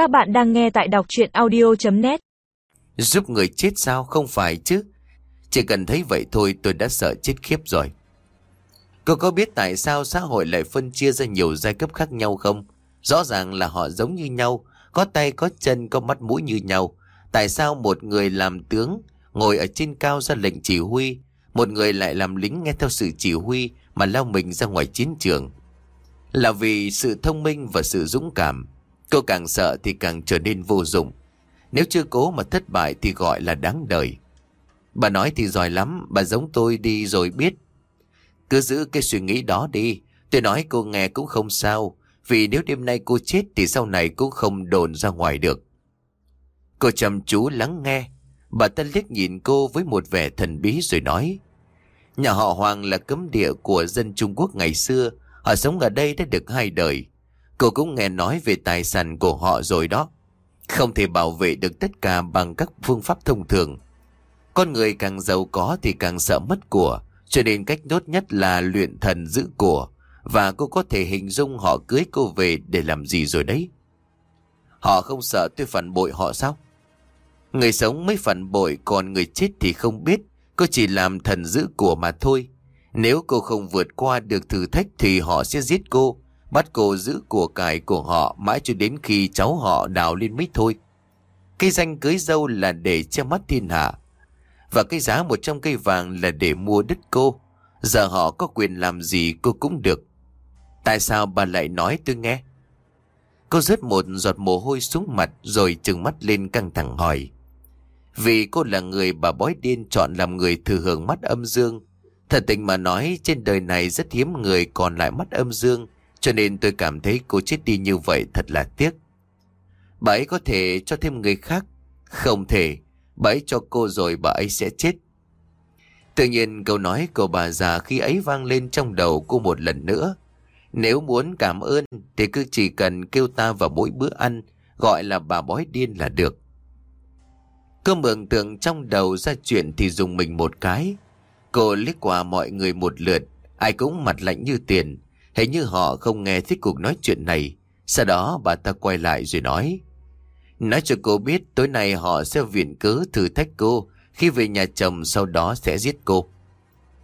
Các bạn đang nghe tại đọc chuyện audio.net Giúp người chết sao không phải chứ? Chỉ cần thấy vậy thôi, tôi đã sợ chết khiếp rồi. Cô có biết tại sao xã hội lại phân chia ra nhiều giai cấp khác nhau không? Rõ ràng là họ giống như nhau, Có tay, có chân, có mắt, mũi như nhau. Tại sao một người làm tướng, Ngồi ở trên cao ra lệnh chỉ huy, Một người lại làm lính nghe theo sự chỉ huy Mà lao mình ra ngoài chiến trường? Là vì sự thông minh và sự dũng cảm. Cô càng sợ thì càng trở nên vô dụng. Nếu chưa cố mà thất bại thì gọi là đáng đời. Bà nói thì giỏi lắm, Bà giống tôi đi rồi biết. Cứ giữ cái suy nghĩ đó đi, Tôi nói cô nghe cũng không sao. Vì nếu đêm nay cô chết Thì sau này cũng không đồn ra ngoài được. Cô chăm chú lắng nghe. Bà ta liếc nhìn cô với một vẻ thần bí rồi nói, Nhà họ Hoàng là cấm địa của dân Trung Quốc ngày xưa. Họ sống ở đây đã được hai đời. Cô cũng nghe nói về tài sản của họ rồi đó. Không thể bảo vệ được tất cả bằng các phương pháp thông thường. Con người càng giàu có thì càng sợ mất của, Cho nên cách tốt nhất là luyện thần giữ của, Và cô có thể hình dung họ cưới cô về để làm gì rồi đấy. Họ không sợ tôi phản bội họ sao? Người sống mới phản bội, Còn người chết thì không biết. Cô chỉ làm thần giữ của mà thôi. Nếu cô không vượt qua được thử thách Thì họ sẽ giết cô. Bắt cô giữ của cải của họ Mãi cho đến khi cháu họ đào lên mới thôi. Cây danh cưới dâu là để che mắt thiên hạ. Và cái giá một trăm cây vàng là để mua đất cô. Giờ họ có quyền làm gì cô cũng được. Tại sao bà lại nói tôi nghe? Cô rớt một giọt mồ hôi xuống mặt Rồi trừng mắt lên căng thẳng hỏi. Vì cô là người bà bói điên chọn làm người thừa hưởng mắt âm dương. Thật tình mà nói, trên đời này rất hiếm người còn lại mắt âm dương. Cho nên tôi cảm thấy cô chết đi như vậy thật là tiếc. Bà ấy có thể cho thêm người khác. Không thể. Bà ấy cho cô rồi bà ấy sẽ chết. Tự nhiên câu nói của bà già khi ấy vang lên trong đầu cô một lần nữa. Nếu muốn cảm ơn thì cứ chỉ cần kêu ta vào mỗi bữa ăn, Gọi là bà bói điên là được. Cô mường tượng trong đầu ra chuyện thì dùng mình một cái. Cô liếc qua mọi người một lượt, Ai cũng mặt lạnh như tiền. Hình như họ không nghe thích cuộc nói chuyện này. Sau đó bà ta quay lại rồi nói Nói cho cô biết tối nay họ sẽ viện cớ thử thách cô. Khi về nhà chồng sau đó sẽ giết cô.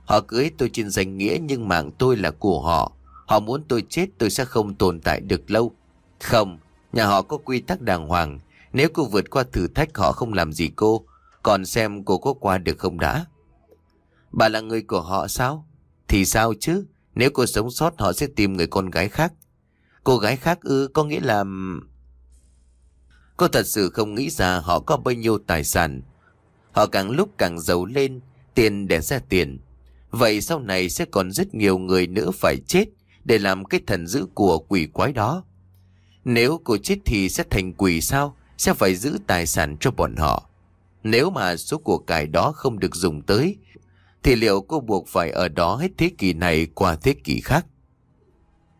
Họ cưới tôi trên danh nghĩa nhưng mạng tôi là của họ. Họ muốn tôi chết tôi sẽ không tồn tại được lâu. Không, nhà họ có quy tắc đàng hoàng. Nếu cô vượt qua thử thách họ không làm gì cô. Còn xem cô có qua được không đã. Bà là người của họ sao? Thì sao chứ? Nếu cô sống sót, họ sẽ tìm người con gái khác. Cô gái khác ư, có nghĩa là... Cô thật sự không nghĩ ra họ có bao nhiêu tài sản. Họ càng lúc càng giàu lên, Tiền để ra tiền. Vậy sau này sẽ còn rất nhiều người nữa phải chết Để làm cái thần giữ của quỷ quái đó. Nếu cô chết thì sẽ thành quỷ sao? Sẽ phải giữ tài sản cho bọn họ. Nếu mà số của cải đó không được dùng tới thì liệu cô buộc phải ở đó hết thế kỷ này qua thế kỷ khác?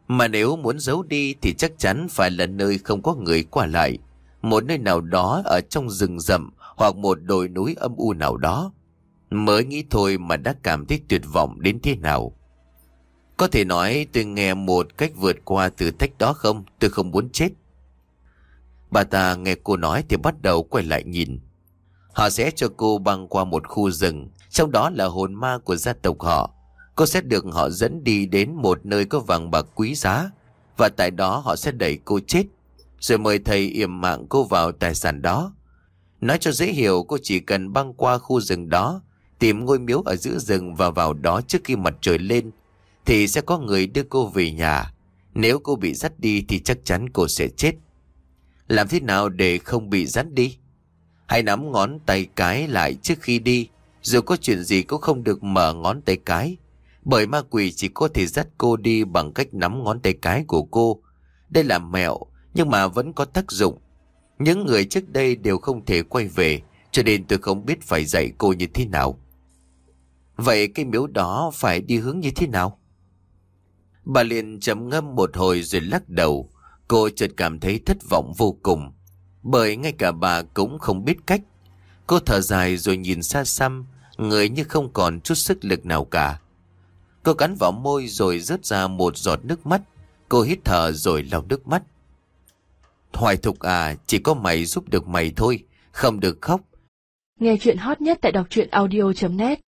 Mà nếu muốn giấu đi thì chắc chắn phải là nơi không có người qua lại, Một nơi nào đó ở trong rừng rậm Hoặc một đồi núi âm u nào đó. Mới nghĩ thôi mà đã cảm thấy tuyệt vọng đến thế nào. Có thể nói tôi nghe một cách vượt qua thử thách đó không? Tôi không muốn chết. Bà ta nghe cô nói thì bắt đầu quay lại nhìn. Họ sẽ cho cô băng qua một khu rừng. Trong đó là hồn ma của gia tộc họ. Cô sẽ được họ dẫn đi đến một nơi có vàng bạc quý giá. Và tại đó họ sẽ đẩy cô chết, Rồi mời thầy yểm mạng cô vào tài sản đó. Nói cho dễ hiểu, cô chỉ cần băng qua khu rừng đó, Tìm ngôi miếu ở giữa rừng và vào đó trước khi mặt trời lên, Thì sẽ có người đưa cô về nhà. Nếu cô bị dắt đi thì chắc chắn cô sẽ chết. Làm thế nào để không bị dắt đi? Hãy nắm ngón tay cái lại trước khi đi Dù có chuyện gì cũng không được mở ngón tay cái Bởi ma quỷ chỉ có thể dắt cô đi bằng cách nắm ngón tay cái của cô Đây là mẹo, nhưng mà vẫn có tác dụng Những người trước đây đều không thể quay về, Cho nên tôi không biết phải dạy cô như thế nào Vậy cái miếu đó phải đi hướng như thế nào? Bà liền chấm ngâm một hồi rồi lắc đầu. Cô chợt cảm thấy thất vọng vô cùng. Bởi ngay cả bà cũng không biết cách. Cô thở dài rồi nhìn xa xăm, người như không còn chút sức lực nào cả. Cô cắn vào môi rồi rớt ra một giọt nước mắt. Cô hít thở rồi lau nước mắt. Hoài Thục à, chỉ có mày giúp được mày thôi, không được khóc. Nghe chuyện hot nhất tại đọc truyện audio.net